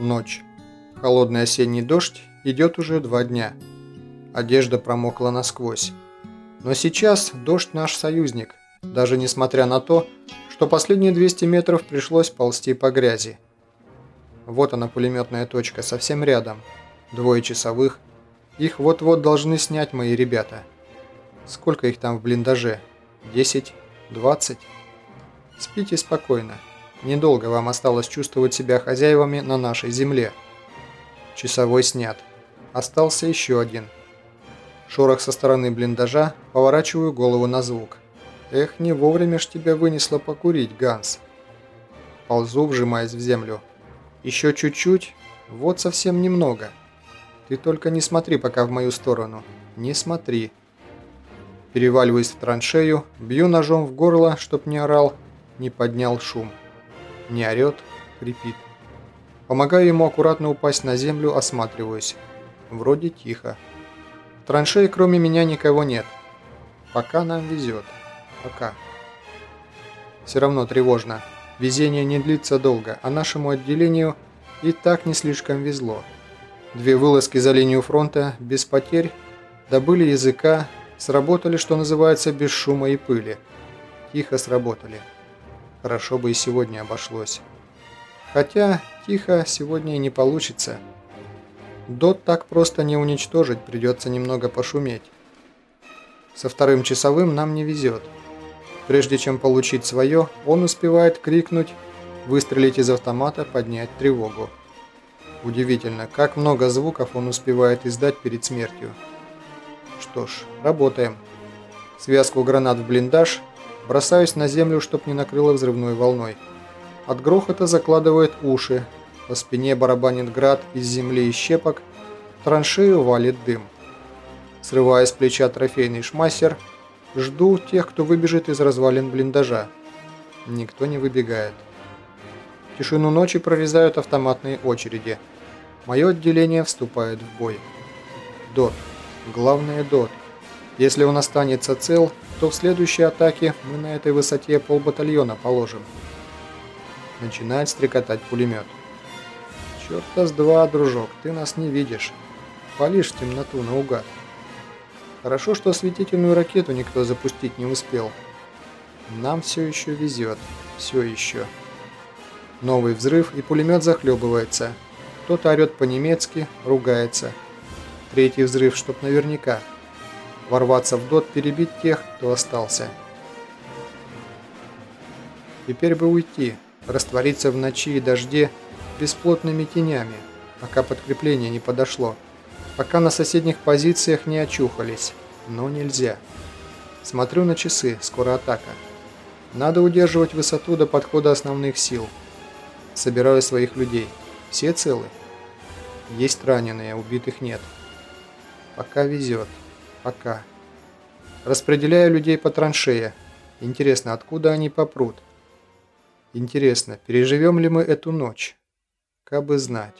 Ночь. Холодный осенний дождь идет уже два дня. Одежда промокла насквозь. Но сейчас дождь наш союзник, даже несмотря на то, что последние 200 метров пришлось ползти по грязи. Вот она пулеметная точка, совсем рядом. Двое часовых. Их вот-вот должны снять мои ребята. Сколько их там в блиндаже? 10? 20? Спите спокойно. Недолго вам осталось чувствовать себя хозяевами на нашей земле. Часовой снят. Остался еще один. Шорох со стороны блиндажа, поворачиваю голову на звук. Эх, не вовремя ж тебя вынесло покурить, Ганс. Ползу, вжимаясь в землю. Еще чуть-чуть, вот совсем немного. Ты только не смотри пока в мою сторону. Не смотри. Переваливаюсь в траншею, бью ножом в горло, чтоб не орал, не поднял шум. Не орет, хрипит. Помогаю ему аккуратно упасть на землю, осматриваюсь. Вроде тихо. В траншее кроме меня никого нет. Пока нам везет. Пока. Все равно тревожно. Везение не длится долго, а нашему отделению и так не слишком везло. Две вылазки за линию фронта без потерь добыли языка, сработали, что называется, без шума и пыли. Тихо сработали. Хорошо бы и сегодня обошлось. Хотя тихо сегодня и не получится. Дот так просто не уничтожить, придется немного пошуметь. Со вторым часовым нам не везет. Прежде чем получить свое, он успевает крикнуть, выстрелить из автомата, поднять тревогу. Удивительно, как много звуков он успевает издать перед смертью. Что ж, работаем. Связку гранат в блиндаж, Бросаюсь на землю, чтоб не накрыло взрывной волной. От грохота закладывает уши. По спине барабанит град из земли и щепок. Траншею валит дым. Срывая с плеча трофейный шмассер, жду тех, кто выбежит из развалин блиндажа. Никто не выбегает. Тишину ночи прорезают автоматные очереди. Мое отделение вступает в бой. Дот. Главное Дот. Если он останется цел, то в следующей атаке мы на этой высоте полбатальона положим. Начинает стрекотать пулемет. Черта с два, дружок, ты нас не видишь. Палишь в темноту наугад. Хорошо, что осветительную ракету никто запустить не успел. Нам все еще везет. Все еще. Новый взрыв, и пулемет захлебывается. Кто-то орет по-немецки, ругается. Третий взрыв, чтоб наверняка ворваться в дот, перебить тех, кто остался. Теперь бы уйти, раствориться в ночи и дожде бесплотными тенями, пока подкрепление не подошло, пока на соседних позициях не очухались, но нельзя. Смотрю на часы, скоро атака. Надо удерживать высоту до подхода основных сил. Собираю своих людей. Все целы? Есть раненые, убитых нет. Пока везет. Пока. Распределяю людей по траншее. Интересно, откуда они попрут? Интересно, переживем ли мы эту ночь? Как бы знать.